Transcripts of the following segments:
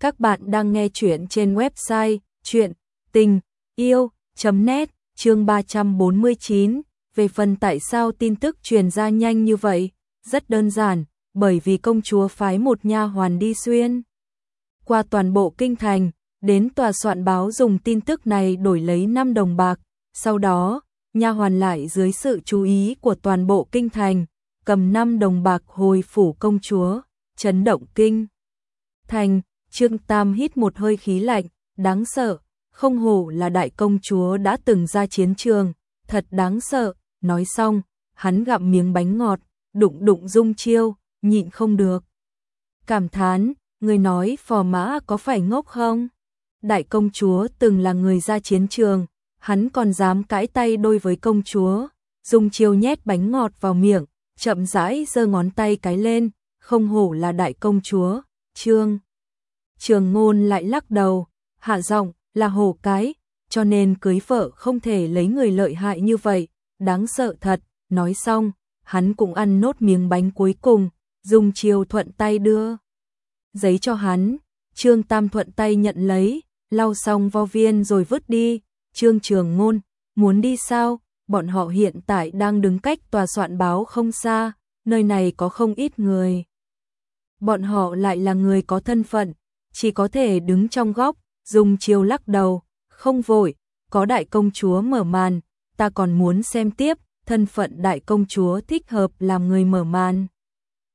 Các bạn đang nghe chuyện trên website chuyện tình yêu.net chương 349. Về phần tại sao tin tức truyền ra nhanh như vậy, rất đơn giản, bởi vì công chúa phái một nha hoàn đi xuyên. Qua toàn bộ kinh thành, đến tòa soạn báo dùng tin tức này đổi lấy 5 đồng bạc, sau đó, nha hoàn lại dưới sự chú ý của toàn bộ kinh thành, cầm 5 đồng bạc hồi phủ công chúa, chấn động kinh. Thành, Trương Tam hít một hơi khí lạnh, đáng sợ, không hổ là đại công chúa đã từng ra chiến trường, thật đáng sợ, nói xong, hắn gặm miếng bánh ngọt, đụng đụng dung chiêu, nhịn không được. Cảm thán, người nói phò mã có phải ngốc không? Đại công chúa từng là người ra chiến trường, hắn còn dám cãi tay đôi với công chúa, dung chiêu nhét bánh ngọt vào miệng, chậm rãi giơ ngón tay cái lên, không hổ là đại công chúa, trương. Trường ngôn lại lắc đầu, hạ giọng là hổ cái, cho nên cưới vợ không thể lấy người lợi hại như vậy, đáng sợ thật, nói xong, hắn cũng ăn nốt miếng bánh cuối cùng, dùng chiều thuận tay đưa. Giấy cho hắn, Trương Tam thuận tay nhận lấy, lau xong vo viên rồi vứt đi, Trương Trường Ngôn, muốn đi sao, bọn họ hiện tại đang đứng cách tòa soạn báo không xa, nơi này có không ít người. Bọn họ lại là người có thân phận, chỉ có thể đứng trong góc, dùng chiều lắc đầu, không vội, có đại công chúa mở màn, ta còn muốn xem tiếp, thân phận đại công chúa thích hợp làm người mở màn.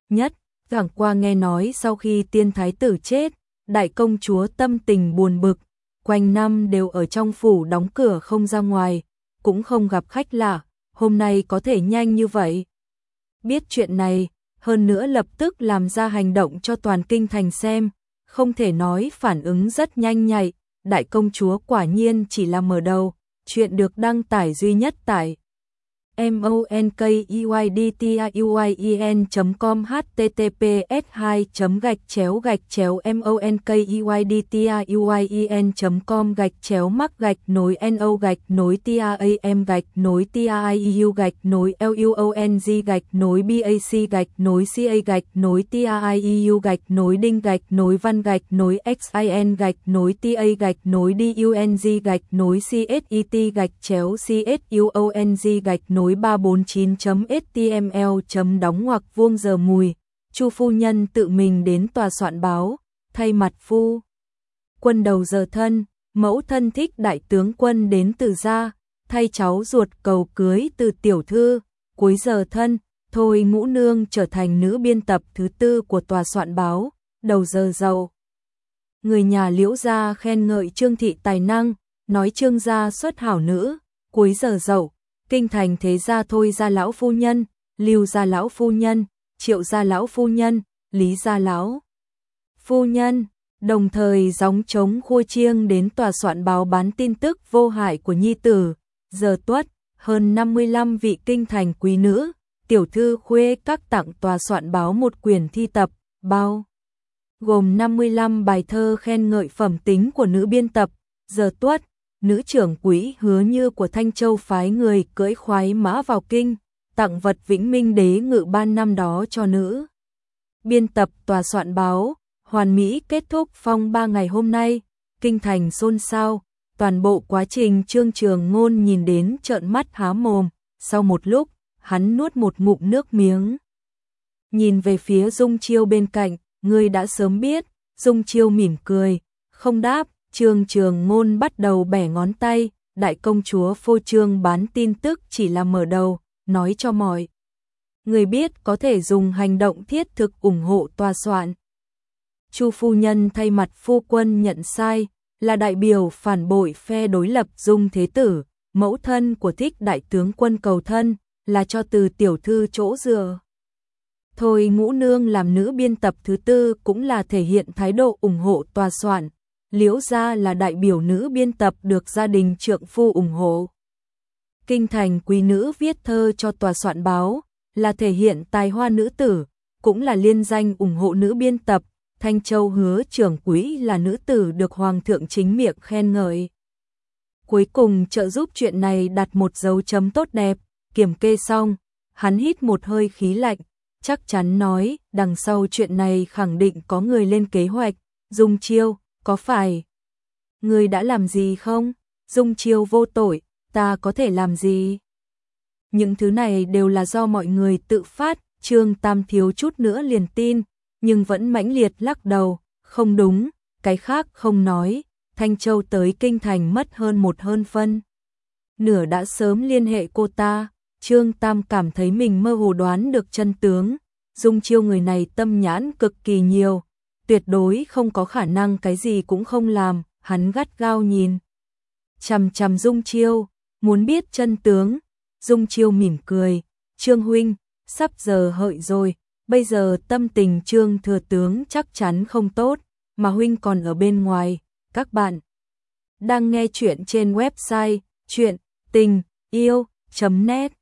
Nhất, gẳng qua nghe nói sau khi tiên thái tử chết, đại công chúa tâm tình buồn bực, quanh năm đều ở trong phủ đóng cửa không ra ngoài, cũng không gặp khách lạ, hôm nay có thể nhanh như vậy. Biết chuyện này, hơn nữa lập tức làm ra hành động cho toàn kinh thành xem, không thể nói phản ứng rất nhanh nhạy, đại công chúa quả nhiên chỉ là mở đầu, chuyện được đăng tải duy nhất tại monkeyidtiuyen.com https 2 gạch chéo gạch chéo monkeyidtiuyen.com gạch chéo mắc gạch nối no gạch nối tiam gạch nối tiiu gạch nối luong gạch nối bac gạch nối ca gạch nối tiiu gạch nối đinh gạch nối văn gạch nối xin gạch nối ta gạch nối dung gạch nối csit gạch chéo csuong gạch nối nối 349.html. đóng ngoặc vuông giờ mùi, Chu phu nhân tự mình đến tòa soạn báo, thay mặt phu. Quân đầu giờ thân, mẫu thân thích đại tướng quân đến từ gia, thay cháu ruột cầu cưới từ tiểu thư, cuối giờ thân, thôi ngũ nương trở thành nữ biên tập thứ tư của tòa soạn báo, đầu giờ giàu. Người nhà liễu gia khen ngợi trương thị tài năng, nói trương gia xuất hảo nữ, cuối giờ giàu kinh thành thế gia thôi gia lão phu nhân, lưu gia lão phu nhân, triệu gia lão phu nhân, lý gia lão phu nhân, đồng thời gióng trống khua chiêng đến tòa soạn báo bán tin tức vô hại của nhi tử, giờ tuất, hơn 55 vị kinh thành quý nữ, tiểu thư khuê các tặng tòa soạn báo một quyển thi tập, bao gồm 55 bài thơ khen ngợi phẩm tính của nữ biên tập, giờ tuất, nữ trưởng quỹ hứa như của Thanh Châu phái người cưỡi khoái mã vào kinh, tặng vật vĩnh minh đế ngự ban năm đó cho nữ. Biên tập tòa soạn báo, hoàn mỹ kết thúc phong ba ngày hôm nay, kinh thành xôn xao, toàn bộ quá trình trương trường ngôn nhìn đến trợn mắt há mồm, sau một lúc, hắn nuốt một ngụm nước miếng. Nhìn về phía Dung Chiêu bên cạnh, người đã sớm biết, Dung Chiêu mỉm cười, không đáp, Trương Trường Ngôn bắt đầu bẻ ngón tay, đại công chúa phô trương bán tin tức chỉ là mở đầu, nói cho mọi người biết có thể dùng hành động thiết thực ủng hộ tòa soạn. Chu phu nhân thay mặt phu quân nhận sai, là đại biểu phản bội phe đối lập Dung Thế Tử, mẫu thân của thích đại tướng quân cầu thân, là cho từ tiểu thư chỗ dựa. Thôi ngũ nương làm nữ biên tập thứ tư cũng là thể hiện thái độ ủng hộ tòa soạn, Liễu gia là đại biểu nữ biên tập được gia đình trượng phu ủng hộ. Kinh thành quý nữ viết thơ cho tòa soạn báo, là thể hiện tài hoa nữ tử, cũng là liên danh ủng hộ nữ biên tập, Thanh Châu hứa trưởng quý là nữ tử được Hoàng thượng chính miệng khen ngợi. Cuối cùng trợ giúp chuyện này đặt một dấu chấm tốt đẹp, kiểm kê xong, hắn hít một hơi khí lạnh, chắc chắn nói đằng sau chuyện này khẳng định có người lên kế hoạch, dùng Chiêu, có phải người đã làm gì không? Dung Chiêu vô tội, ta có thể làm gì? Những thứ này đều là do mọi người tự phát, Trương Tam thiếu chút nữa liền tin, nhưng vẫn mãnh liệt lắc đầu, không đúng, cái khác không nói, Thanh Châu tới kinh thành mất hơn một hơn phân. Nửa đã sớm liên hệ cô ta, Trương Tam cảm thấy mình mơ hồ đoán được chân tướng, Dung Chiêu người này tâm nhãn cực kỳ nhiều, tuyệt đối không có khả năng cái gì cũng không làm, hắn gắt gao nhìn. Chầm chầm Dung Chiêu, muốn biết chân tướng, Dung Chiêu mỉm cười, Trương Huynh, sắp giờ hợi rồi, bây giờ tâm tình Trương Thừa Tướng chắc chắn không tốt, mà Huynh còn ở bên ngoài, các bạn đang nghe chuyện trên website chuyện tình yêu.net